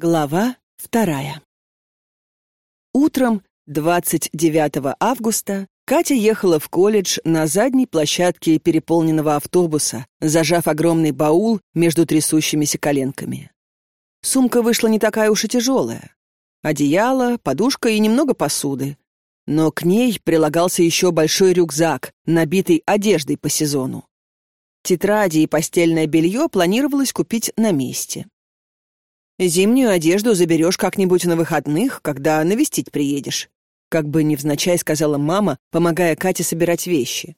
Глава вторая. Утром 29 августа Катя ехала в колледж на задней площадке переполненного автобуса, зажав огромный баул между трясущимися коленками. Сумка вышла не такая уж и тяжелая. Одеяло, подушка и немного посуды. Но к ней прилагался еще большой рюкзак, набитый одеждой по сезону. Тетради и постельное белье планировалось купить на месте. Зимнюю одежду заберешь как-нибудь на выходных, когда навестить приедешь. Как бы невзначай сказала мама, помогая Кате собирать вещи.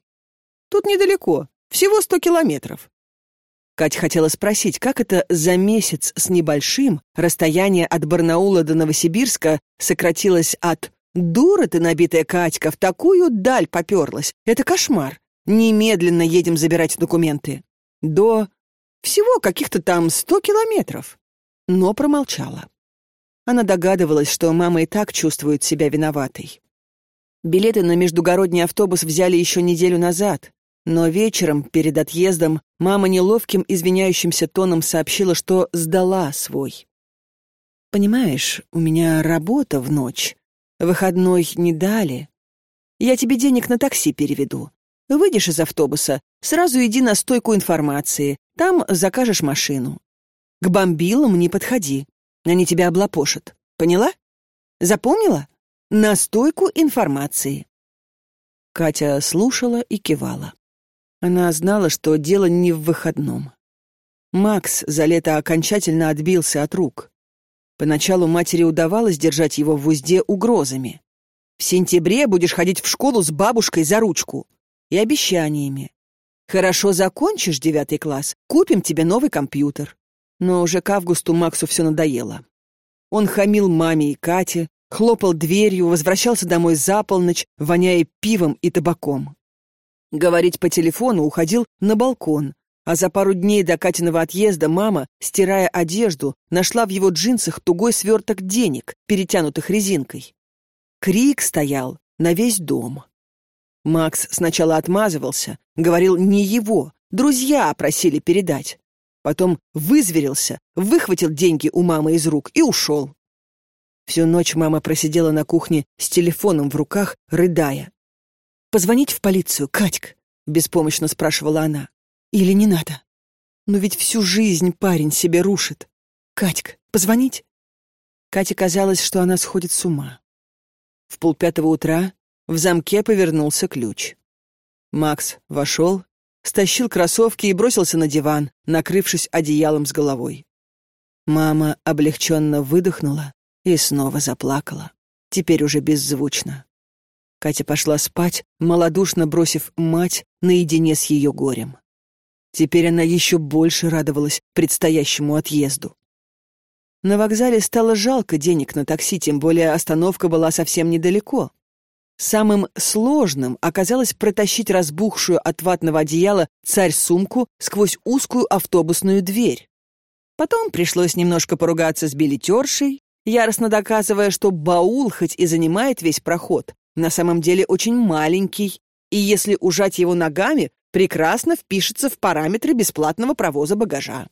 Тут недалеко, всего сто километров. Катя хотела спросить, как это за месяц с небольшим расстояние от Барнаула до Новосибирска сократилось от «Дура ты, набитая Катька, в такую даль поперлась! Это кошмар! Немедленно едем забирать документы!» до всего каких-то там сто километров но промолчала. Она догадывалась, что мама и так чувствует себя виноватой. Билеты на междугородний автобус взяли еще неделю назад, но вечером, перед отъездом, мама неловким извиняющимся тоном сообщила, что сдала свой. «Понимаешь, у меня работа в ночь. Выходной не дали. Я тебе денег на такси переведу. Выйдешь из автобуса, сразу иди на стойку информации, там закажешь машину. К бомбилам не подходи. Они тебя облапошат. Поняла? Запомнила? На стойку информации. Катя слушала и кивала. Она знала, что дело не в выходном. Макс за лето окончательно отбился от рук. Поначалу матери удавалось держать его в узде угрозами. В сентябре будешь ходить в школу с бабушкой за ручку и обещаниями. Хорошо закончишь девятый класс, купим тебе новый компьютер. Но уже к августу Максу все надоело. Он хамил маме и Кате, хлопал дверью, возвращался домой за полночь, воняя пивом и табаком. Говорить по телефону уходил на балкон, а за пару дней до Катиного отъезда мама, стирая одежду, нашла в его джинсах тугой сверток денег, перетянутых резинкой. Крик стоял на весь дом. Макс сначала отмазывался, говорил не его, друзья просили передать. Потом вызверился, выхватил деньги у мамы из рук и ушел. Всю ночь мама просидела на кухне с телефоном в руках, рыдая. «Позвонить в полицию, Катька?» — беспомощно спрашивала она. «Или не надо? Но ведь всю жизнь парень себе рушит. Катька, позвонить?» Кате казалось, что она сходит с ума. В полпятого утра в замке повернулся ключ. Макс вошел стащил кроссовки и бросился на диван, накрывшись одеялом с головой. Мама облегченно выдохнула и снова заплакала, теперь уже беззвучно. Катя пошла спать, малодушно бросив мать наедине с ее горем. Теперь она еще больше радовалась предстоящему отъезду. На вокзале стало жалко денег на такси, тем более остановка была совсем недалеко. Самым сложным оказалось протащить разбухшую от ватного одеяла царь-сумку сквозь узкую автобусную дверь. Потом пришлось немножко поругаться с билетершей, яростно доказывая, что баул хоть и занимает весь проход, на самом деле очень маленький, и если ужать его ногами, прекрасно впишется в параметры бесплатного провоза багажа.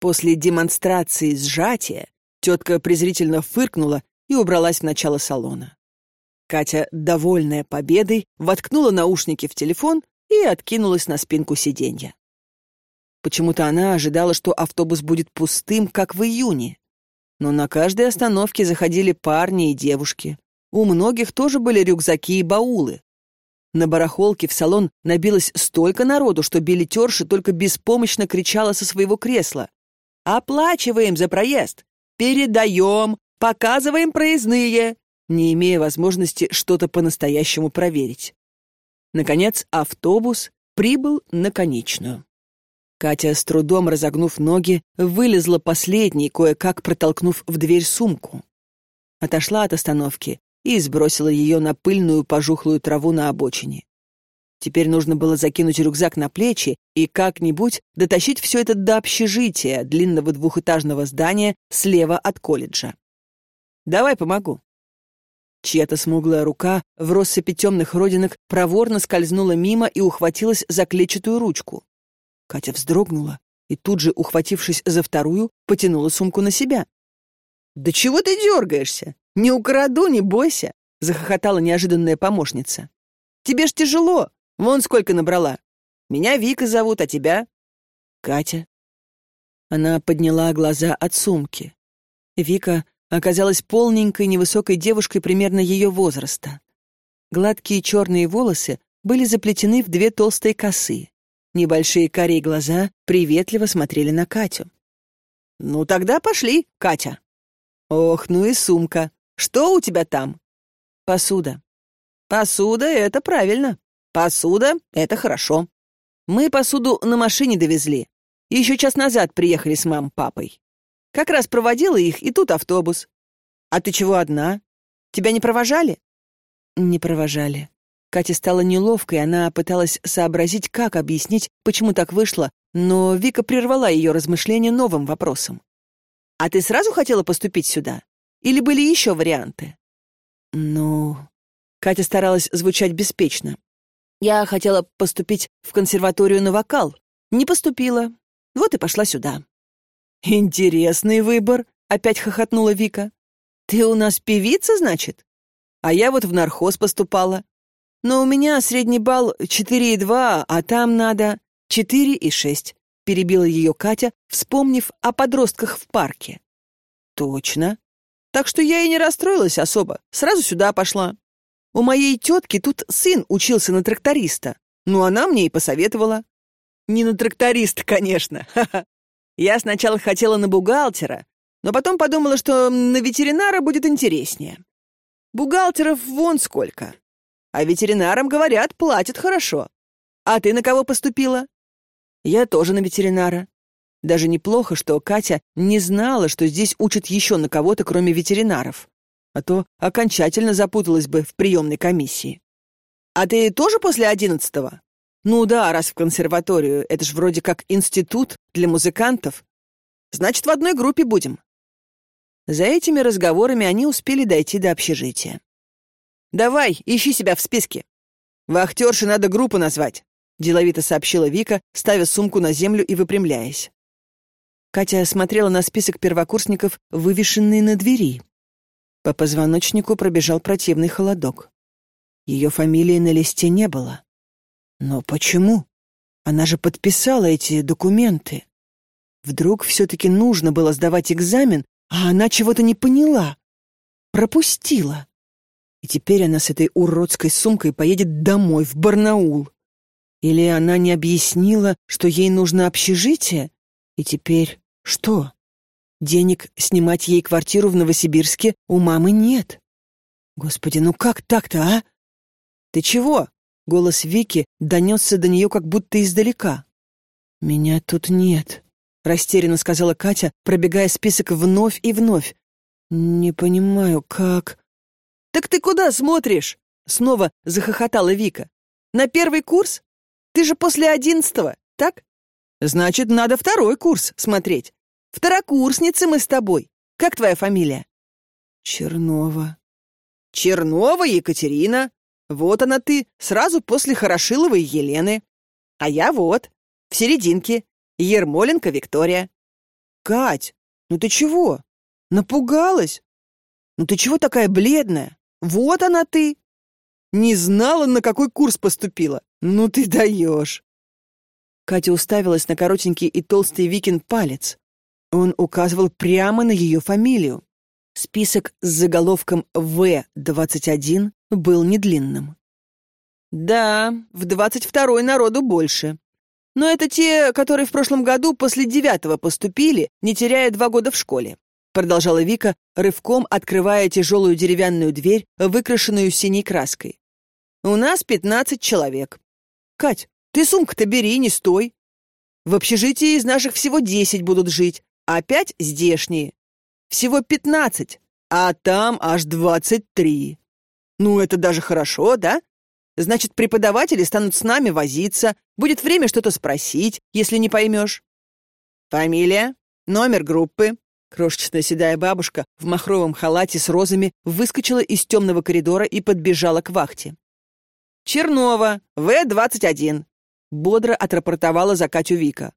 После демонстрации сжатия тетка презрительно фыркнула и убралась в начало салона. Катя, довольная победой, воткнула наушники в телефон и откинулась на спинку сиденья. Почему-то она ожидала, что автобус будет пустым, как в июне. Но на каждой остановке заходили парни и девушки. У многих тоже были рюкзаки и баулы. На барахолке в салон набилось столько народу, что билетерша только беспомощно кричала со своего кресла. «Оплачиваем за проезд! Передаем! Показываем проездные! Не имея возможности что-то по-настоящему проверить. Наконец, автобус прибыл на конечную. Катя, с трудом разогнув ноги, вылезла последней, кое-как протолкнув в дверь сумку. Отошла от остановки и сбросила ее на пыльную пожухлую траву на обочине. Теперь нужно было закинуть рюкзак на плечи и как-нибудь дотащить все это до общежития, длинного двухэтажного здания слева от колледжа. «Давай помогу», Чья-то смуглая рука в россыпи темных родинок проворно скользнула мимо и ухватилась за клетчатую ручку. Катя вздрогнула и тут же, ухватившись за вторую, потянула сумку на себя. «Да чего ты дергаешься? Не украду, не бойся!» — захохотала неожиданная помощница. «Тебе ж тяжело. Вон сколько набрала. Меня Вика зовут, а тебя?» «Катя». Она подняла глаза от сумки. Вика оказалась полненькой невысокой девушкой примерно ее возраста. Гладкие черные волосы были заплетены в две толстые косы. Небольшие карие глаза приветливо смотрели на Катю. «Ну тогда пошли, Катя». «Ох, ну и сумка. Что у тебя там?» «Посуда». «Посуда — это правильно. Посуда — это хорошо. Мы посуду на машине довезли. Еще час назад приехали с мам-папой. Как раз проводила их, и тут автобус. А ты чего одна? Тебя не провожали?» Не провожали. Кате стало неловко, и она пыталась сообразить, как объяснить, почему так вышло, но Вика прервала ее размышления новым вопросом. «А ты сразу хотела поступить сюда? Или были еще варианты?» «Ну...» Катя старалась звучать беспечно. «Я хотела поступить в консерваторию на вокал. Не поступила. Вот и пошла сюда». «Интересный выбор», — опять хохотнула Вика. «Ты у нас певица, значит?» А я вот в нархоз поступала. Но у меня средний балл 4,2, а там надо 4,6. Перебила ее Катя, вспомнив о подростках в парке. Точно. Так что я и не расстроилась особо. Сразу сюда пошла. У моей тетки тут сын учился на тракториста. Ну, она мне и посоветовала. Не на тракториста, конечно. Я сначала хотела на бухгалтера, но потом подумала, что на ветеринара будет интереснее. Бухгалтеров вон сколько. А ветеринарам, говорят, платят хорошо. А ты на кого поступила? Я тоже на ветеринара. Даже неплохо, что Катя не знала, что здесь учат еще на кого-то, кроме ветеринаров. А то окончательно запуталась бы в приемной комиссии. А ты тоже после одиннадцатого? Ну да, раз в консерваторию, это ж вроде как институт для музыкантов. Значит, в одной группе будем. За этими разговорами они успели дойти до общежития. «Давай, ищи себя в списке. Вахтерше надо группу назвать», — деловито сообщила Вика, ставя сумку на землю и выпрямляясь. Катя смотрела на список первокурсников, вывешенный на двери. По позвоночнику пробежал противный холодок. Ее фамилии на листе не было. Но почему? Она же подписала эти документы. Вдруг все-таки нужно было сдавать экзамен, а она чего-то не поняла. Пропустила. И теперь она с этой уродской сумкой поедет домой, в Барнаул. Или она не объяснила, что ей нужно общежитие? И теперь что? Денег снимать ей квартиру в Новосибирске у мамы нет. Господи, ну как так-то, а? Ты чего? Голос Вики донесся до нее как будто издалека. «Меня тут нет», растерянно сказала Катя, пробегая список вновь и вновь. Не понимаю, как. Так ты куда смотришь? Снова захохотала Вика. На первый курс? Ты же после одиннадцатого, так? Значит, надо второй курс смотреть. Второкурсницы мы с тобой. Как твоя фамилия? Чернова. Чернова Екатерина. Вот она ты, сразу после Хорошиловой Елены. А я вот, в серединке, Ермоленко Виктория. Кать, ну ты чего? Напугалась? Ну ты чего такая бледная? Вот она ты. Не знала, на какой курс поступила. Ну ты даешь. Катя уставилась на коротенький и толстый Викин палец. Он указывал прямо на ее фамилию. Список с заголовком В-21 был недлинным. Да, в двадцать второй народу больше. Но это те, которые в прошлом году после девятого поступили, не теряя два года в школе. Продолжала Вика, рывком открывая тяжелую деревянную дверь, выкрашенную синей краской. У нас пятнадцать человек. Кать, ты сумку-то бери, не стой. В общежитии из наших всего десять будут жить, а пять здешние. Всего пятнадцать, а там аж двадцать три. Ну, это даже хорошо, да? Значит, преподаватели станут с нами возиться, будет время что-то спросить, если не поймешь. Фамилия, номер группы. Крошечная седая бабушка в махровом халате с розами выскочила из темного коридора и подбежала к вахте. «Чернова, В-21», — бодро отрапортовала за Катю Вика.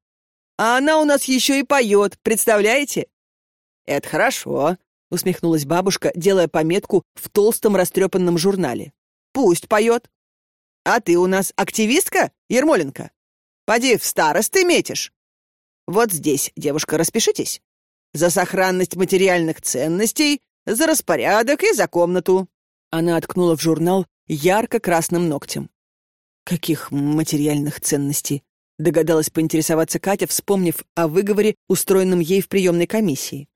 «А она у нас еще и поет, представляете?» «Это хорошо. — усмехнулась бабушка, делая пометку в толстом растрепанном журнале. «Пусть поет. А ты у нас активистка, Ермоленко? Поди в старосты метишь. Вот здесь, девушка, распишитесь. За сохранность материальных ценностей, за распорядок и за комнату». Она откнула в журнал ярко-красным ногтем. «Каких материальных ценностей?» Догадалась поинтересоваться Катя, вспомнив о выговоре, устроенном ей в приемной комиссии.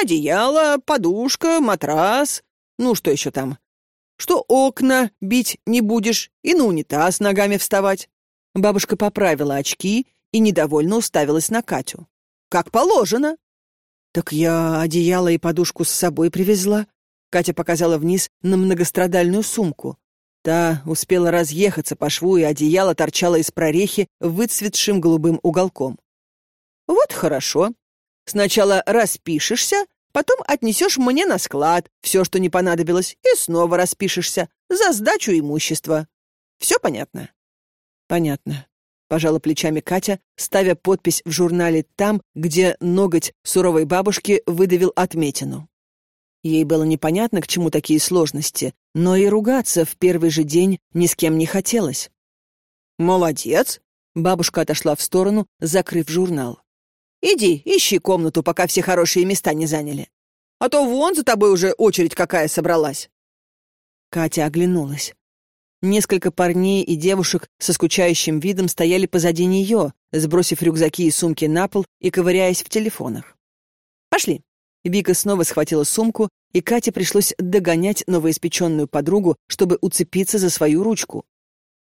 «Одеяло, подушка, матрас. Ну, что еще там? Что окна бить не будешь и на унитаз ногами вставать». Бабушка поправила очки и недовольно уставилась на Катю. «Как положено». «Так я одеяло и подушку с собой привезла». Катя показала вниз на многострадальную сумку. Та успела разъехаться по шву, и одеяло торчало из прорехи выцветшим голубым уголком. «Вот хорошо. Сначала распишешься, потом отнесешь мне на склад все, что не понадобилось, и снова распишешься за сдачу имущества. Все понятно?» «Понятно», — пожала плечами Катя, ставя подпись в журнале там, где ноготь суровой бабушки выдавил отметину. Ей было непонятно, к чему такие сложности, но и ругаться в первый же день ни с кем не хотелось. «Молодец!» — бабушка отошла в сторону, закрыв журнал. «Иди, ищи комнату, пока все хорошие места не заняли. А то вон за тобой уже очередь какая собралась». Катя оглянулась. Несколько парней и девушек со скучающим видом стояли позади нее, сбросив рюкзаки и сумки на пол и ковыряясь в телефонах. «Пошли!» Вика снова схватила сумку, и Кате пришлось догонять новоиспеченную подругу, чтобы уцепиться за свою ручку.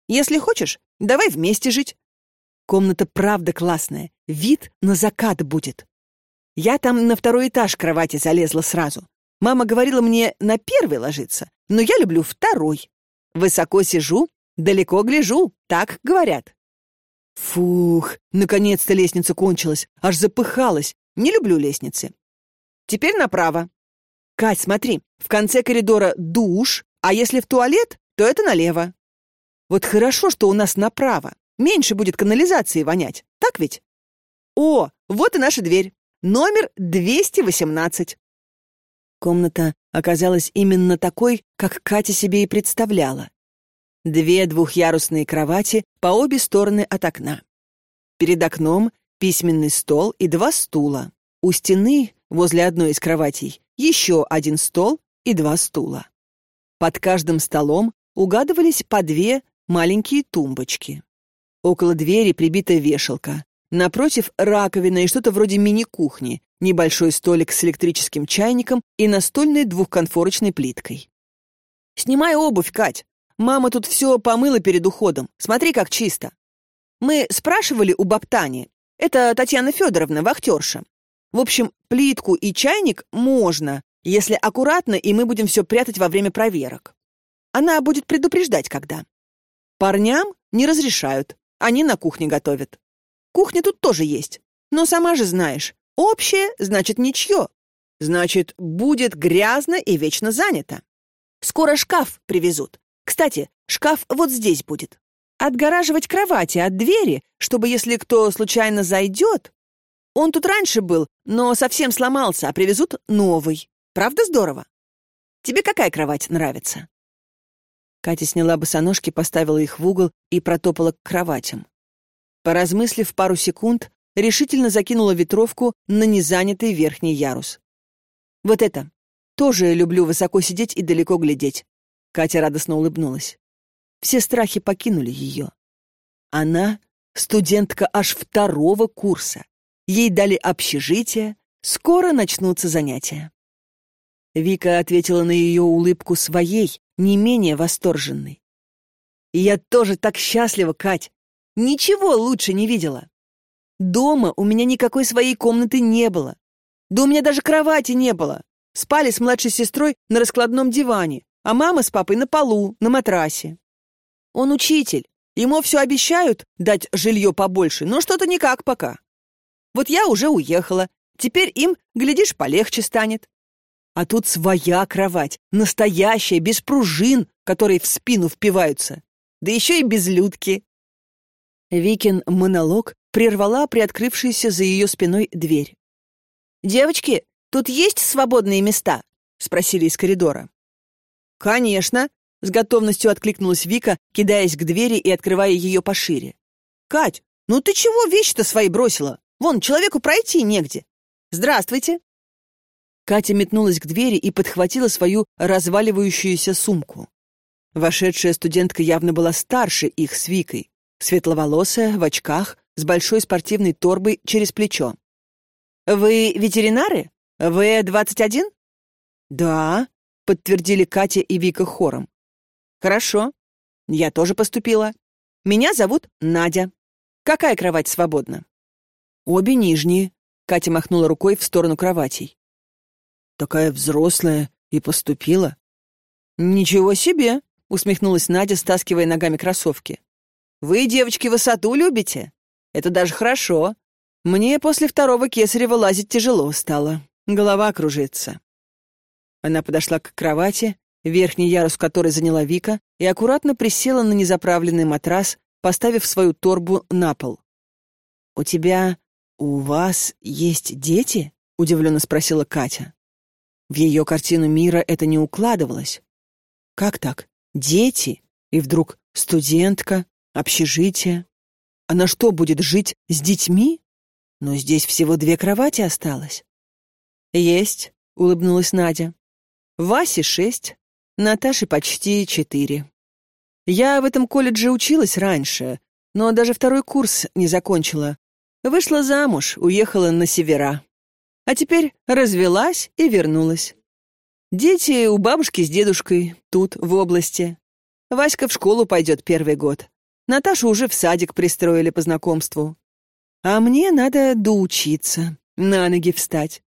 «Если хочешь, давай вместе жить. Комната правда классная, вид на закат будет. Я там на второй этаж кровати залезла сразу. Мама говорила мне на первый ложиться, но я люблю второй. Высоко сижу, далеко гляжу, так говорят. Фух, наконец-то лестница кончилась, аж запыхалась. Не люблю лестницы. Теперь направо. Кать, смотри, в конце коридора душ, а если в туалет, то это налево. Вот хорошо, что у нас направо. Меньше будет канализации вонять, так ведь? О, вот и наша дверь. Номер 218. Комната оказалась именно такой, как Катя себе и представляла. Две двухъярусные кровати по обе стороны от окна. Перед окном письменный стол и два стула. У стены Возле одной из кроватей еще один стол и два стула. Под каждым столом угадывались по две маленькие тумбочки. Около двери прибита вешалка. Напротив — раковина и что-то вроде мини-кухни, небольшой столик с электрическим чайником и настольной двухконфорочной плиткой. «Снимай обувь, Кать. Мама тут все помыла перед уходом. Смотри, как чисто. Мы спрашивали у Баптани. Это Татьяна Федоровна, вахтерша. В общем, плитку и чайник можно, если аккуратно, и мы будем все прятать во время проверок. Она будет предупреждать, когда. Парням не разрешают, они на кухне готовят. Кухня тут тоже есть, но сама же знаешь, общее значит ничье. Значит, будет грязно и вечно занято. Скоро шкаф привезут. Кстати, шкаф вот здесь будет. Отгораживать кровати от двери, чтобы если кто случайно зайдет, он тут раньше был, но совсем сломался, а привезут новый. Правда здорово? Тебе какая кровать нравится?» Катя сняла босоножки, поставила их в угол и протопала к кроватям. Поразмыслив пару секунд, решительно закинула ветровку на незанятый верхний ярус. «Вот это! Тоже люблю высоко сидеть и далеко глядеть!» Катя радостно улыбнулась. Все страхи покинули ее. Она — студентка аж второго курса. Ей дали общежитие, скоро начнутся занятия. Вика ответила на ее улыбку своей, не менее восторженной. «Я тоже так счастлива, Кать! Ничего лучше не видела. Дома у меня никакой своей комнаты не было. Да у меня даже кровати не было. Спали с младшей сестрой на раскладном диване, а мама с папой на полу, на матрасе. Он учитель, ему все обещают дать жилье побольше, но что-то никак пока. Вот я уже уехала. Теперь им, глядишь, полегче станет. А тут своя кровать, настоящая, без пружин, которые в спину впиваются. Да еще и без людки. Викин монолог прервала приоткрывшаяся за ее спиной дверь. «Девочки, тут есть свободные места?» — спросили из коридора. «Конечно», — с готовностью откликнулась Вика, кидаясь к двери и открывая ее пошире. «Кать, ну ты чего вещи-то свои бросила? Вон, человеку пройти негде. Здравствуйте!» Катя метнулась к двери и подхватила свою разваливающуюся сумку. Вошедшая студентка явно была старше их с Викой, светловолосая, в очках, с большой спортивной торбой через плечо. «Вы ветеринары? В-21?» «Да», — подтвердили Катя и Вика хором. «Хорошо. Я тоже поступила. Меня зовут Надя. Какая кровать свободна?» «Обе нижние», — Катя махнула рукой в сторону кроватей. «Такая взрослая и поступила». «Ничего себе!» — усмехнулась Надя, стаскивая ногами кроссовки. «Вы, девочки, высоту любите? Это даже хорошо. Мне после второго кесарева лазить тяжело стало. Голова кружится». Она подошла к кровати, верхний ярус которой заняла Вика, и аккуратно присела на незаправленный матрас, поставив свою торбу на пол. «У тебя... у вас есть дети?» — удивленно спросила Катя. В ее картину мира это не укладывалось. Как так? Дети? И вдруг студентка, общежитие? Она что, будет жить с детьми? Но здесь всего две кровати осталось. «Есть», — улыбнулась Надя. «Васе шесть, Наташе почти четыре. Я в этом колледже училась раньше, но даже второй курс не закончила. Вышла замуж, уехала на севера. А теперь развелась и вернулась. Дети у бабушки с дедушкой, тут, в области. Васька в школу пойдет первый год. Наташу уже в садик пристроили по знакомству. А мне надо доучиться, на ноги встать.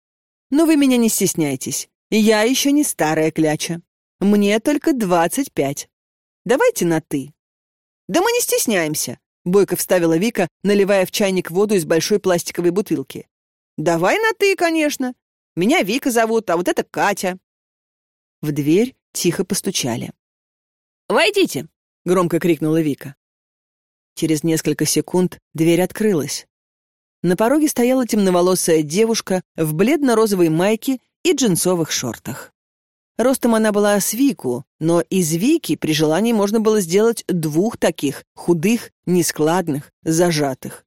Но вы меня не стесняйтесь. Я еще не старая кляча. Мне только двадцать пять. Давайте на «ты». Да мы не стесняемся, бойко вставила Вика, наливая в чайник воду из большой пластиковой бутылки. Давай на «ты», конечно. Меня Вика зовут, а вот это Катя. В дверь тихо постучали. «Войдите!» — громко крикнула Вика. Через несколько секунд дверь открылась. На пороге стояла темноволосая девушка в бледно-розовой майке и джинсовых шортах. Ростом она была с Вику, но из Вики при желании можно было сделать двух таких, худых, нескладных, зажатых.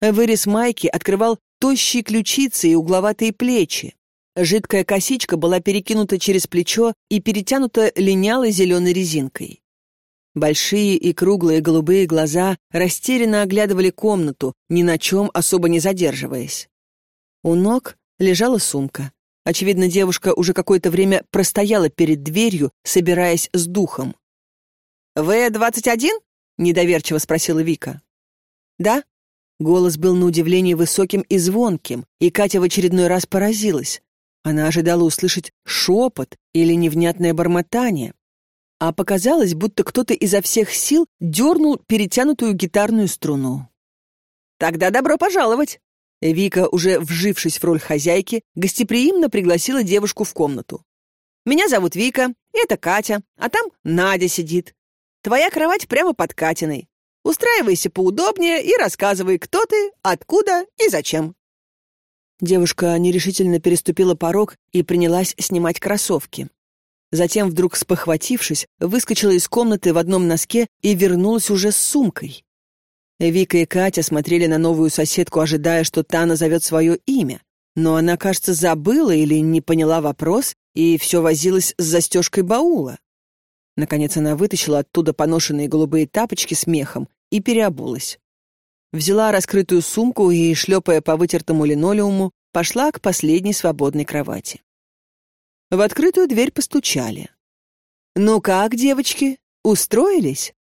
Вырез майки открывал тощие ключицы и угловатые плечи. Жидкая косичка была перекинута через плечо и перетянута линялой зеленой резинкой. Большие и круглые голубые глаза растерянно оглядывали комнату, ни на чем особо не задерживаясь. У ног лежала сумка. Очевидно, девушка уже какое-то время простояла перед дверью, собираясь с духом. «В-21?» — недоверчиво спросила Вика. «Да?» Голос был на удивление высоким и звонким, и Катя в очередной раз поразилась. Она ожидала услышать шепот или невнятное бормотание, а показалось, будто кто-то изо всех сил дернул перетянутую гитарную струну. «Тогда добро пожаловать!» Вика, уже вжившись в роль хозяйки, гостеприимно пригласила девушку в комнату. «Меня зовут Вика, это Катя, а там Надя сидит. Твоя кровать прямо под Катиной. Устраивайся поудобнее и рассказывай, кто ты, откуда и зачем». Девушка нерешительно переступила порог и принялась снимать кроссовки. Затем, вдруг спохватившись, выскочила из комнаты в одном носке и вернулась уже с сумкой. Вика и Катя смотрели на новую соседку, ожидая, что та назовет свое имя. Но она, кажется, забыла или не поняла вопрос и все возилась с застежкой баула. Наконец она вытащила оттуда поношенные голубые тапочки с мехом и переобулась взяла раскрытую сумку и, шлепая по вытертому линолеуму, пошла к последней свободной кровати. В открытую дверь постучали. «Ну как, девочки, устроились?»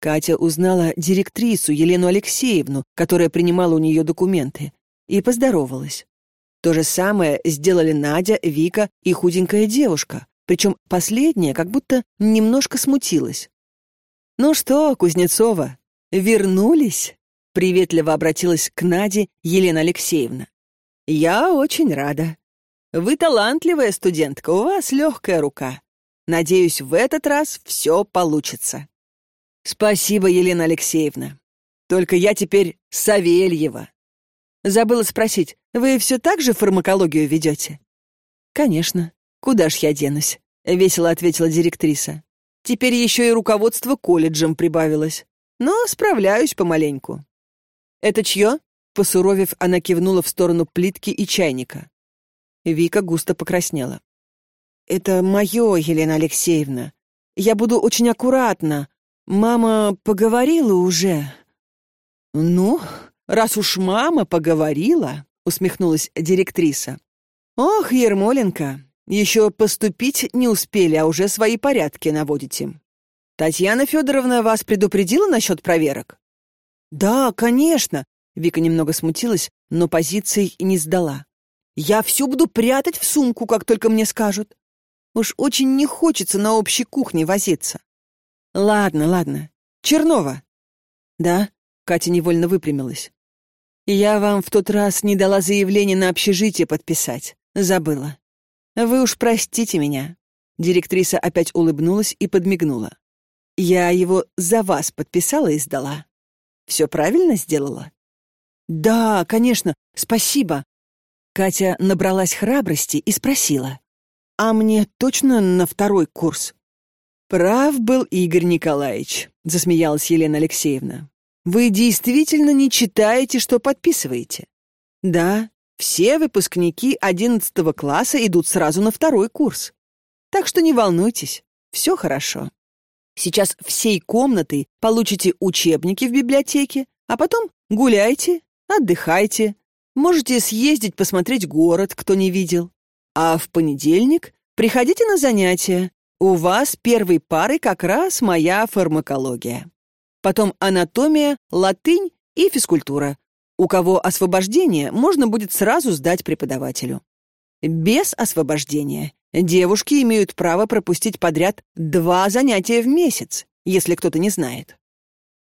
Катя узнала директрису Елену Алексеевну, которая принимала у нее документы, и поздоровалась. То же самое сделали Надя, Вика и худенькая девушка, причем последняя как будто немножко смутилась. «Ну что, Кузнецова, вернулись?» Приветливо обратилась к Наде Елена Алексеевна. «Я очень рада. Вы талантливая студентка, у вас легкая рука. Надеюсь, в этот раз все получится». «Спасибо, Елена Алексеевна. Только я теперь Савельева». Забыла спросить, вы все так же фармакологию ведете? Конечно. Куда ж я денусь? Весело ответила директриса. Теперь еще и руководство колледжем прибавилось. Но справляюсь помаленьку. Это чье? Посуровев, она кивнула в сторону плитки и чайника. Вика густо покраснела. «Это мое, Елена Алексеевна. Я буду очень аккуратна. Мама поговорила уже». «Ну, раз уж мама поговорила», — усмехнулась директриса. «Ох, Ермоленко, еще поступить не успели, а уже свои порядки наводите. Татьяна Федоровна вас предупредила насчет проверок?» «Да, конечно», — Вика немного смутилась, но позиции не сдала. «Я все буду прятать в сумку, как только мне скажут. Уж очень не хочется на общей кухне возиться». «Ладно, ладно. Чернова». «Да?» — Катя невольно выпрямилась. «Я вам в тот раз не дала заявление на общежитие подписать. Забыла. «Вы уж простите меня». Директриса опять улыбнулась и подмигнула. «Я его за вас подписала и сдала. Все правильно сделала?» «Да, конечно, спасибо». Катя набралась храбрости и спросила. «А мне точно на второй курс?» «Прав был Игорь Николаевич», — засмеялась Елена Алексеевна. «Вы действительно не читаете, что подписываете?» «Да, все выпускники 11 класса идут сразу на второй курс. Так что не волнуйтесь, все хорошо. Сейчас всей комнатой получите учебники в библиотеке, а потом гуляйте, отдыхайте. Можете съездить посмотреть город, кто не видел. А в понедельник приходите на занятия. У вас первой парой как раз моя фармакология. Потом анатомия, латынь и физкультура. У кого освобождение, можно будет сразу сдать преподавателю. Без освобождения девушки имеют право пропустить подряд два занятия в месяц, если кто-то не знает.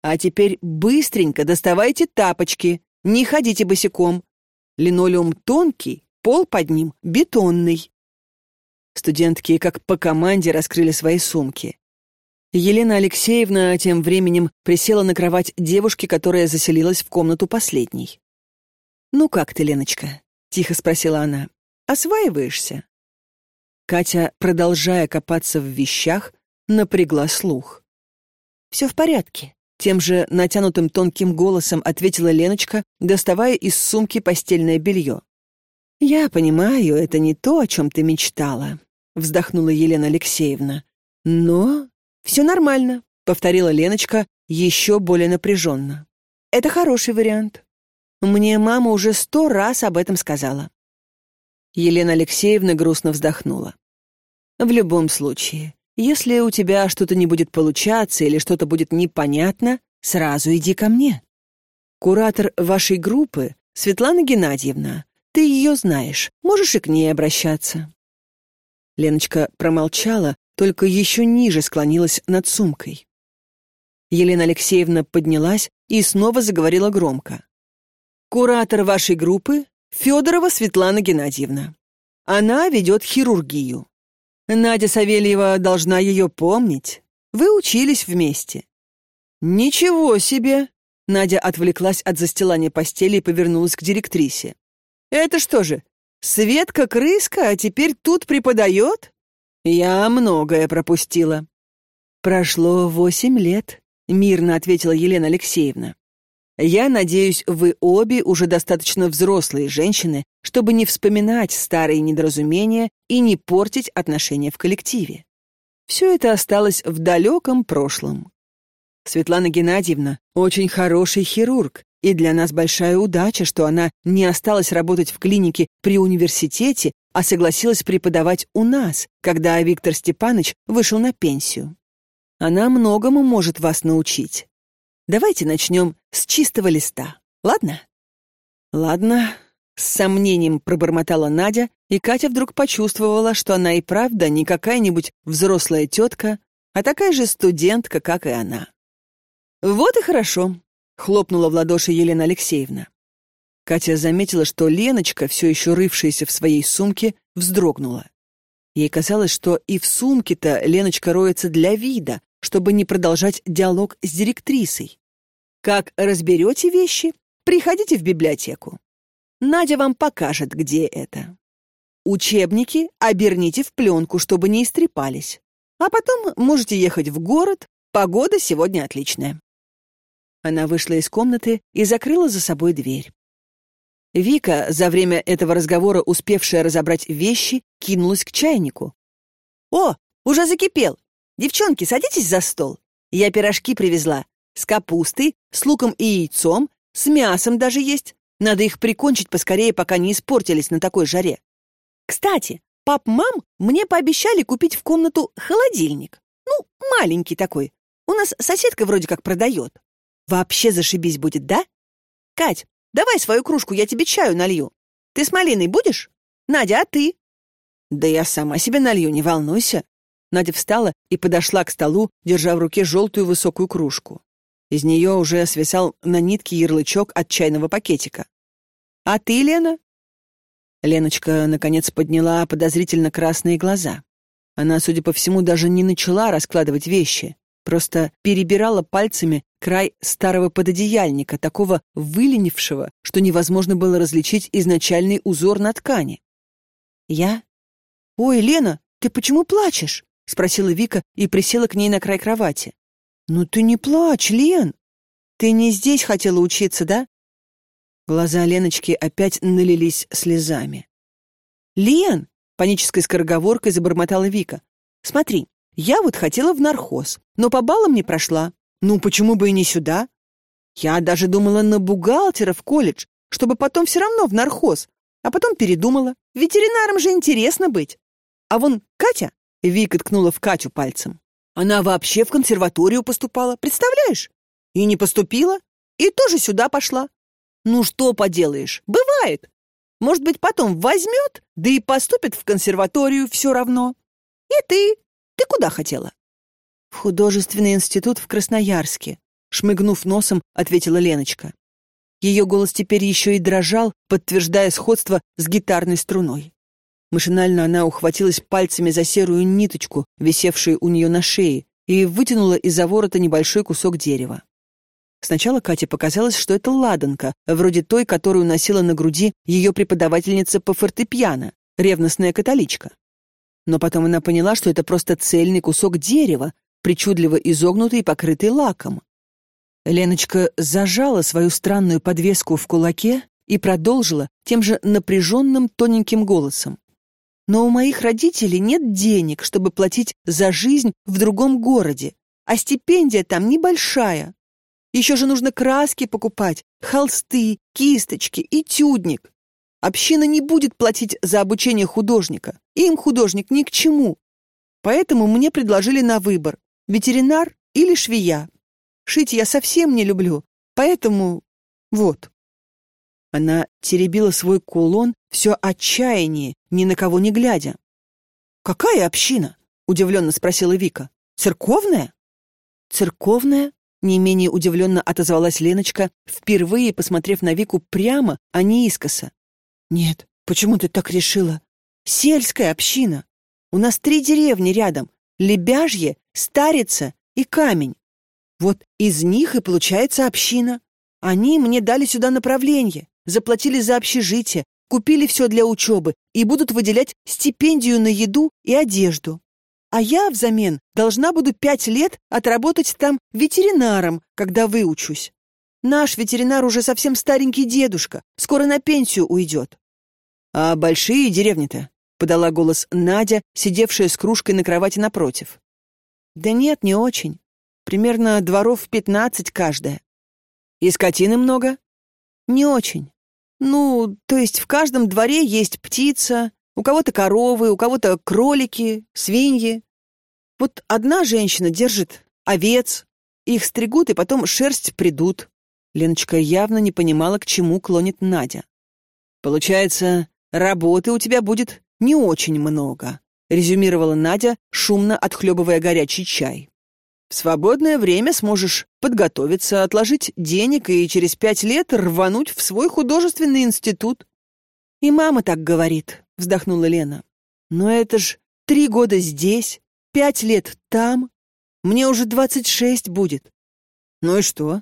А теперь быстренько доставайте тапочки, не ходите босиком. Линолеум тонкий, пол под ним бетонный. Студентки как по команде раскрыли свои сумки. Елена Алексеевна тем временем присела на кровать девушки, которая заселилась в комнату последней. «Ну как ты, Леночка?» — тихо спросила она. «Осваиваешься?» Катя, продолжая копаться в вещах, напрягла слух. «Все в порядке», — тем же натянутым тонким голосом ответила Леночка, доставая из сумки постельное белье. «Я понимаю, это не то, о чем ты мечтала», — вздохнула Елена Алексеевна. «Но «Все нормально», — повторила Леночка еще более напряженно. «Это хороший вариант. Мне мама уже сто раз об этом сказала». Елена Алексеевна грустно вздохнула. «В любом случае, если у тебя что-то не будет получаться или что-то будет непонятно, сразу иди ко мне. Куратор вашей группы — Светлана Геннадьевна. Ты ее знаешь, можешь и к ней обращаться». Леночка промолчала, только еще ниже склонилась над сумкой. Елена Алексеевна поднялась и снова заговорила громко. «Куратор вашей группы — Федорова Светлана Геннадьевна. Она ведет хирургию. Надя Савельева должна ее помнить. Вы учились вместе». «Ничего себе!» Надя отвлеклась от застилания постели и повернулась к директрисе. «Это что же, Светка-крыска, а теперь тут преподает?» «Я многое пропустила». «Прошло восемь лет», — мирно ответила Елена Алексеевна. «Я надеюсь, вы обе уже достаточно взрослые женщины, чтобы не вспоминать старые недоразумения и не портить отношения в коллективе. Все это осталось в далеком прошлом. Светлана Геннадьевна очень хороший хирург, и для нас большая удача, что она не осталась работать в клинике при университете, а согласилась преподавать у нас, когда Виктор Степанович вышел на пенсию. Она многому может вас научить. Давайте начнем с чистого листа, ладно? Ладно, с сомнением пробормотала Надя, и Катя вдруг почувствовала, что она и правда не какая-нибудь взрослая тетка, а такая же студентка, как и она. «Вот и хорошо», — хлопнула в ладоши Елена Алексеевна. Катя заметила, что Леночка, все еще рывшаяся в своей сумке, вздрогнула. Ей казалось, что и в сумке-то Леночка роется для вида, чтобы не продолжать диалог с директрисой. «Как разберете вещи, приходите в библиотеку. Надя вам покажет, где это. Учебники оберните в пленку, чтобы не истрепались. А потом можете ехать в город, погода сегодня отличная». Она вышла из комнаты и закрыла за собой дверь. Вика, за время этого разговора успевшая разобрать вещи, кинулась к чайнику. «О, уже закипел! Девчонки, садитесь за стол. Я пирожки привезла. С капустой, с луком и яйцом, с мясом даже есть. Надо их прикончить поскорее, пока не испортились на такой жаре. Кстати, пап-мам мне пообещали купить в комнату холодильник. Ну, маленький такой. У нас соседка вроде как продает. Вообще зашибись будет, да? Кать, давай свою кружку, я тебе чаю налью. Ты с малиной будешь? Надя, а ты? Да я сама себе налью, не волнуйся. Надя встала и подошла к столу, держа в руке желтую высокую кружку. Из нее уже свисал на нитке ярлычок от чайного пакетика. «А ты, Лена?» Леночка, наконец, подняла подозрительно красные глаза. Она, судя по всему, даже не начала раскладывать вещи, просто перебирала пальцами край старого пододеяльника, такого выленившего, что невозможно было различить изначальный узор на ткани. «Я? Ой, Лена, ты почему плачешь?» — спросила Вика и присела к ней на край кровати. «Ну ты не плачь, Лен! Ты не здесь хотела учиться, да?» Глаза Леночки опять налились слезами. «Лен!» — панической скороговоркой забормотала Вика. «Смотри, я вот хотела в нархоз, но по баллам не прошла. Ну, почему бы и не сюда? Я даже думала на бухгалтера в колледж, чтобы потом все равно в нархоз, а потом передумала. Ветеринаром же интересно быть. А вон Катя, Вика ткнула в Катю пальцем, она вообще в консерваторию поступала, представляешь? И не поступила, и тоже сюда пошла. Ну что поделаешь, бывает. Может быть, потом возьмет, да и поступит в консерваторию все равно. И ты? Ты куда хотела? В художественный институт в Красноярске. Шмыгнув носом, ответила Леночка. Ее голос теперь еще и дрожал, подтверждая сходство с гитарной струной. Машинально она ухватилась пальцами за серую ниточку, висевшую у нее на шее, и вытянула из-за ворота небольшой кусок дерева. Сначала Кате показалось, что это ладанка, вроде той, которую носила на груди ее преподавательница по фортепиано, ревностная католичка. Но потом она поняла, что это просто цельный кусок дерева, причудливо изогнутый и покрытый лаком. Леночка зажала свою странную подвеску в кулаке и продолжила тем же напряженным тоненьким голосом. «Но у моих родителей нет денег, чтобы платить за жизнь в другом городе, а стипендия там небольшая. Еще же нужно краски покупать, холсты, кисточки, этюдник. Община не будет платить за обучение художника. Им художник ни к чему. Поэтому мне предложили на выбор – ветеринар или швея. Шить я совсем не люблю, поэтому вот. Она теребила свой кулон все отчаяние, ни на кого не глядя. «Какая община?» — удивленно спросила Вика. «Церковная?» «Церковная?» Не менее удивленно отозвалась Леночка, впервые посмотрев на Вику прямо, а не искоса. «Нет, почему ты так решила? Сельская община. У нас три деревни рядом. Лебяжье, Старица и Камень. Вот из них и получается община. Они мне дали сюда направление, заплатили за общежитие, купили все для учебы и будут выделять стипендию на еду и одежду а я взамен должна буду пять лет отработать там ветеринаром, когда выучусь. Наш ветеринар уже совсем старенький дедушка, скоро на пенсию уйдет. А большие деревни-то? Подала голос Надя, сидевшая с кружкой на кровати напротив. Да нет, не очень. Примерно дворов пятнадцать каждая. И скотины много? Не очень. Ну, то есть в каждом дворе есть птица, у кого-то коровы, у кого-то кролики, свиньи. Вот одна женщина держит овец, их стригут и потом шерсть придут. Леночка явно не понимала, к чему клонит Надя. Получается, работы у тебя будет не очень много, резюмировала Надя, шумно отхлебывая горячий чай. В свободное время сможешь подготовиться, отложить денег и через пять лет рвануть в свой художественный институт. И мама так говорит, вздохнула Лена. Но это ж три года здесь, пять лет там. Мне уже двадцать шесть будет. Ну и что?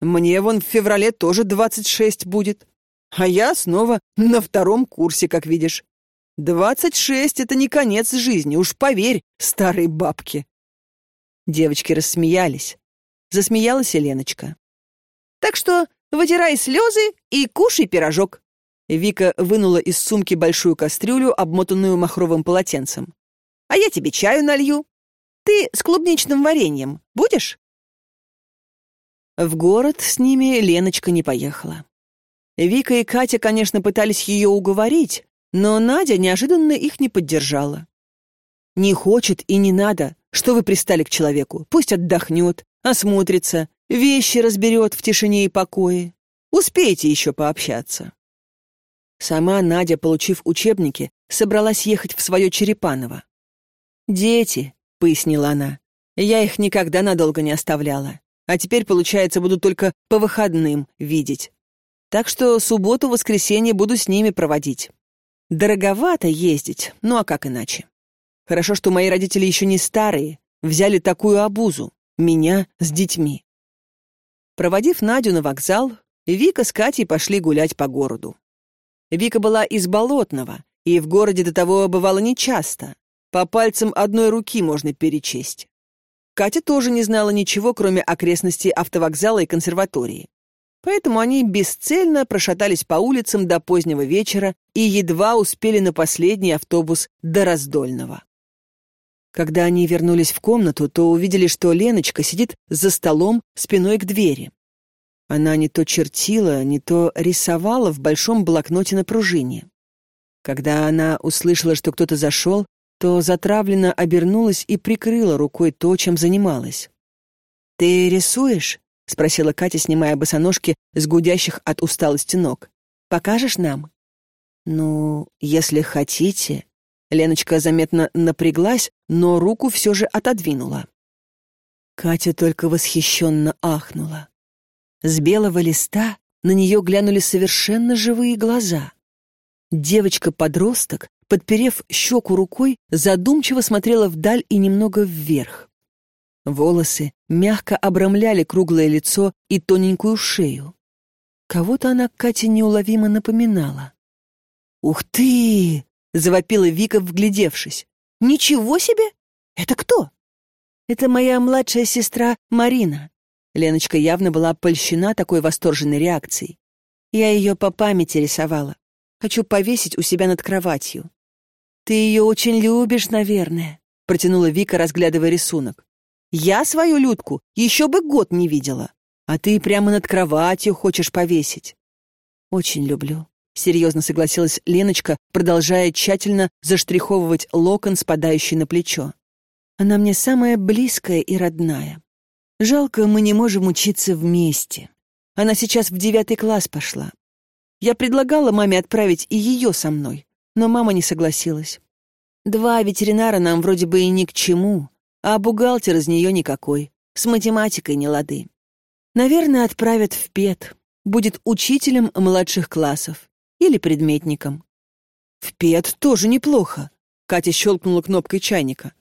Мне вон в феврале тоже двадцать шесть будет. А я снова на втором курсе, как видишь. Двадцать шесть — это не конец жизни, уж поверь, старой бабке. Девочки рассмеялись. Засмеялась и Леночка. Так что вытирай слезы и кушай пирожок. Вика вынула из сумки большую кастрюлю, обмотанную махровым полотенцем. «А я тебе чаю налью. Ты с клубничным вареньем будешь?» В город с ними Леночка не поехала. Вика и Катя, конечно, пытались ее уговорить, но Надя неожиданно их не поддержала. «Не хочет и не надо. Что вы пристали к человеку? Пусть отдохнет, осмотрится, вещи разберет в тишине и покое. Успейте еще пообщаться». Сама Надя, получив учебники, собралась ехать в свое Черепаново. «Дети», — пояснила она, — «я их никогда надолго не оставляла, а теперь, получается, буду только по выходным видеть. Так что субботу-воскресенье буду с ними проводить. Дороговато ездить, ну а как иначе? Хорошо, что мои родители еще не старые, взяли такую обузу, меня с детьми». Проводив Надю на вокзал, Вика с Катей пошли гулять по городу. Вика была из Болотного, и в городе до того бывало нечасто. По пальцам одной руки можно перечесть. Катя тоже не знала ничего, кроме окрестностей автовокзала и консерватории. Поэтому они бесцельно прошатались по улицам до позднего вечера и едва успели на последний автобус до Раздольного. Когда они вернулись в комнату, то увидели, что Леночка сидит за столом спиной к двери. Она не то чертила, не то рисовала в большом блокноте на пружине. Когда она услышала, что кто-то зашел, то затравленно обернулась и прикрыла рукой то, чем занималась. «Ты рисуешь?» — спросила Катя, снимая босоножки с гудящих от усталости ног. «Покажешь нам?» «Ну, если хотите...» Леночка заметно напряглась, но руку все же отодвинула. Катя только восхищенно ахнула. С белого листа на нее глянули совершенно живые глаза. Девочка-подросток, подперев щеку рукой, задумчиво смотрела вдаль и немного вверх. Волосы мягко обрамляли круглое лицо и тоненькую шею. Кого-то она Кате неуловимо напоминала. «Ух ты!» — завопила Вика, вглядевшись. «Ничего себе! Это кто?» «Это моя младшая сестра Марина. Леночка явно была польщена такой восторженной реакцией. Я ее по памяти рисовала. Хочу повесить у себя над кроватью. «Ты ее очень любишь, наверное», — протянула Вика, разглядывая рисунок. «Я свою Людку еще бы год не видела, а ты прямо над кроватью хочешь повесить». «Очень люблю», — серьезно согласилась Леночка, продолжая тщательно заштриховывать локон, спадающий на плечо. «Она мне самая близкая и родная. Жалко, мы не можем учиться вместе. Она сейчас в девятый класс пошла. Я предлагала маме отправить и ее со мной, но мама не согласилась. Два ветеринара нам вроде бы и ни к чему, а бухгалтер из нее никакой, с математикой не лады. Наверное, отправят в ПЕД, будет учителем младших классов или предметником. В ПЕД тоже неплохо. Катя щелкнула кнопкой чайника.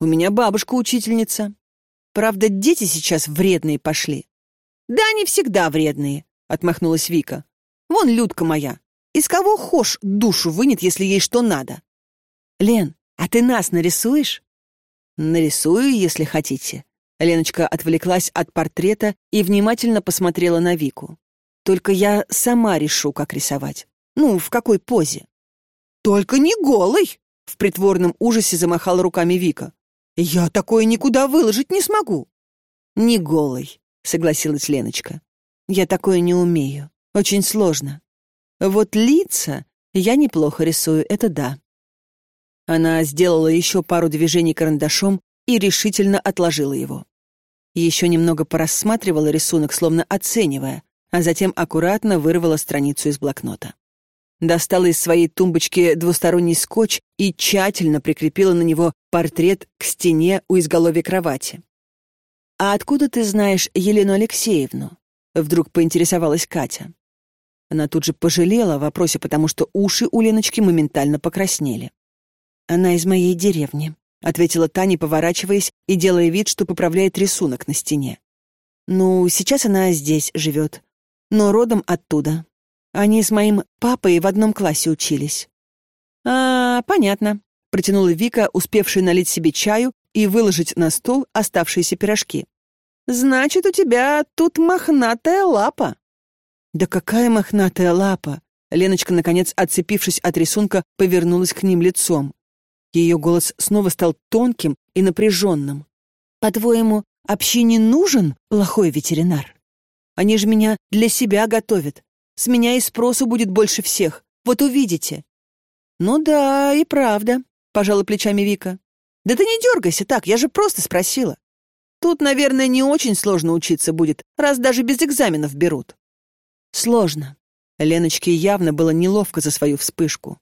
У меня бабушка учительница. Правда, дети сейчас вредные пошли. Да они всегда вредные, отмахнулась Вика. Вон Людка моя. Из кого хошь душу вынет, если ей что надо? Лен, а ты нас нарисуешь? Нарисую, если хотите. Леночка отвлеклась от портрета и внимательно посмотрела на Вику. Только я сама решу, как рисовать. Ну, в какой позе. Только не голый, в притворном ужасе замахала руками Вика. Я такое никуда выложить не смогу. Не голый, согласилась Леночка. Я такое не умею. Очень сложно. Вот лица я неплохо рисую, это да. Она сделала еще пару движений карандашом и решительно отложила его. Еще немного порассматривала рисунок, словно оценивая, а затем аккуратно вырвала страницу из блокнота достала из своей тумбочки двусторонний скотч и тщательно прикрепила на него портрет к стене у изголовья кровати. «А откуда ты знаешь Елену Алексеевну?» — вдруг поинтересовалась Катя. Она тут же пожалела о вопросе, потому что уши у Леночки моментально покраснели. «Она из моей деревни», — ответила Таня, поворачиваясь и делая вид, что поправляет рисунок на стене. «Ну, сейчас она здесь живет, но родом оттуда. Они с моим папой в одном классе учились». «А, понятно», — протянула Вика, успевшая налить себе чаю и выложить на стол оставшиеся пирожки. «Значит, у тебя тут мохнатая лапа». «Да какая мохнатая лапа?» Леночка, наконец, отцепившись от рисунка, повернулась к ним лицом. Ее голос снова стал тонким и напряженным. «По-твоему, общине нужен плохой ветеринар? Они же меня для себя готовят. С меня и спросу будет больше всех. Вот увидите». «Ну да, и правда», — пожала плечами Вика. «Да ты не дергайся так, я же просто спросила. Тут, наверное, не очень сложно учиться будет, раз даже без экзаменов берут». «Сложно», Леночке явно было неловко за свою вспышку.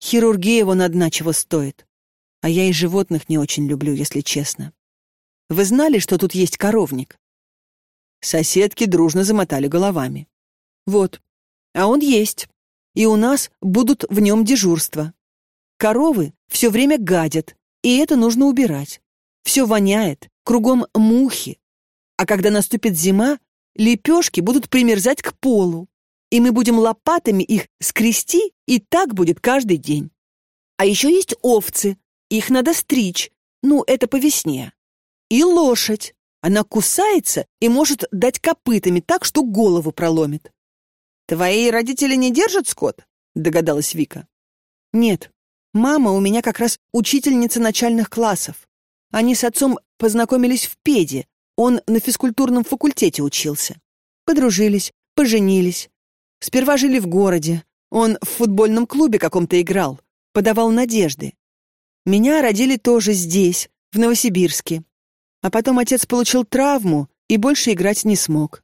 Хирургия его на дна чего стоит. А я и животных не очень люблю, если честно. Вы знали, что тут есть коровник? Соседки дружно замотали головами. Вот. А он есть. И у нас будут в нем дежурства. Коровы все время гадят, и это нужно убирать. Все воняет, кругом мухи. А когда наступит зима, лепешки будут примерзать к полу и мы будем лопатами их скрести, и так будет каждый день. А еще есть овцы, их надо стричь, ну, это по весне. И лошадь, она кусается и может дать копытами так, что голову проломит. «Твои родители не держат скот?» — догадалась Вика. «Нет, мама у меня как раз учительница начальных классов. Они с отцом познакомились в педе, он на физкультурном факультете учился. Подружились, поженились, Сперва жили в городе. Он в футбольном клубе каком-то играл, подавал надежды. Меня родили тоже здесь, в Новосибирске. А потом отец получил травму и больше играть не смог.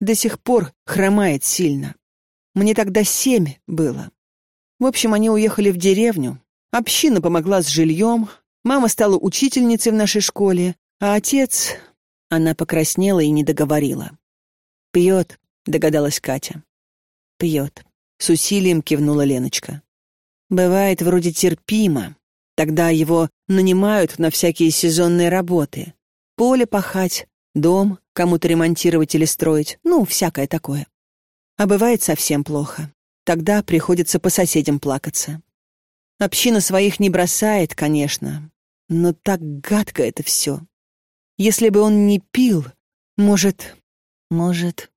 До сих пор хромает сильно. Мне тогда семь было. В общем, они уехали в деревню. Община помогла с жильем, мама стала учительницей в нашей школе, а отец... Она покраснела и не договорила. «Пьет», — догадалась Катя. Пьет. С усилием кивнула Леночка. Бывает вроде терпимо. Тогда его нанимают на всякие сезонные работы. Поле пахать, дом кому-то ремонтировать или строить, ну, всякое такое. А бывает совсем плохо. Тогда приходится по соседям плакаться. Община своих не бросает, конечно, но так гадко это все. Если бы он не пил, может... Может...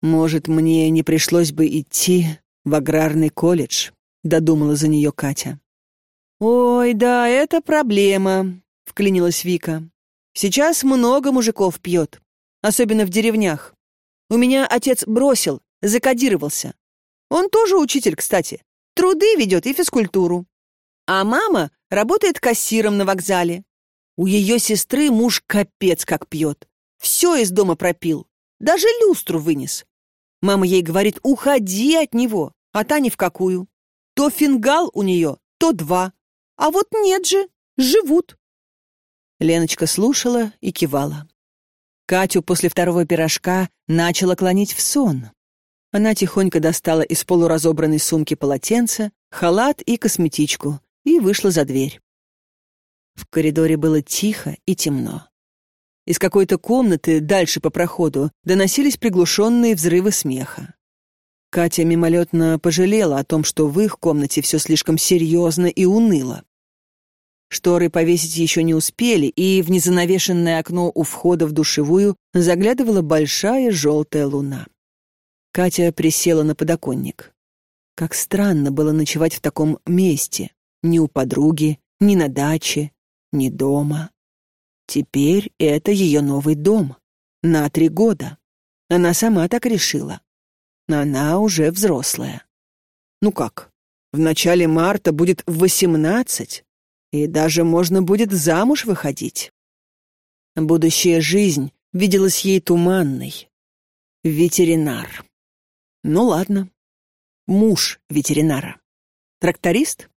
«Может, мне не пришлось бы идти в аграрный колледж», — додумала за нее Катя. «Ой, да, это проблема», — вклинилась Вика. «Сейчас много мужиков пьет, особенно в деревнях. У меня отец бросил, закодировался. Он тоже учитель, кстати. Труды ведет и физкультуру. А мама работает кассиром на вокзале. У ее сестры муж капец как пьет. Все из дома пропил. Даже люстру вынес. Мама ей говорит, уходи от него, а та ни в какую. То фингал у нее, то два. А вот нет же, живут. Леночка слушала и кивала. Катю после второго пирожка начала клонить в сон. Она тихонько достала из полуразобранной сумки полотенце, халат и косметичку и вышла за дверь. В коридоре было тихо и темно. Из какой-то комнаты дальше по проходу доносились приглушенные взрывы смеха. Катя мимолетно пожалела о том, что в их комнате все слишком серьезно и уныло. Шторы повесить еще не успели, и в незанавешенное окно у входа в душевую заглядывала большая желтая луна. Катя присела на подоконник. Как странно было ночевать в таком месте. Ни у подруги, ни на даче, ни дома. Теперь это ее новый дом. На три года. Она сама так решила. Она уже взрослая. Ну как, в начале марта будет восемнадцать, и даже можно будет замуж выходить. Будущая жизнь виделась ей туманной. Ветеринар. Ну ладно. Муж ветеринара. Тракторист?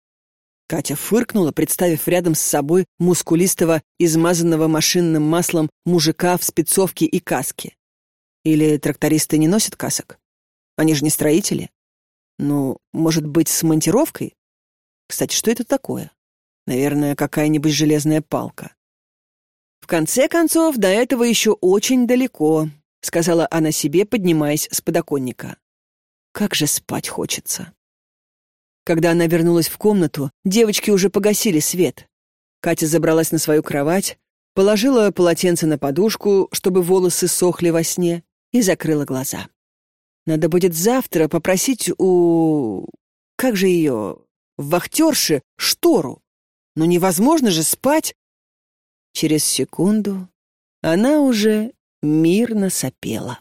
Катя фыркнула, представив рядом с собой мускулистого, измазанного машинным маслом мужика в спецовке и каске. Или трактористы не носят касок? Они же не строители. Ну, может быть, с монтировкой? Кстати, что это такое? Наверное, какая-нибудь железная палка. В конце концов, до этого еще очень далеко, сказала она себе, поднимаясь с подоконника. как же спать хочется. Когда она вернулась в комнату, девочки уже погасили свет. Катя забралась на свою кровать, положила полотенце на подушку, чтобы волосы сохли во сне, и закрыла глаза. Надо будет завтра попросить у... Как же ее? Вахтерши штору. Но невозможно же спать. Через секунду она уже мирно сопела.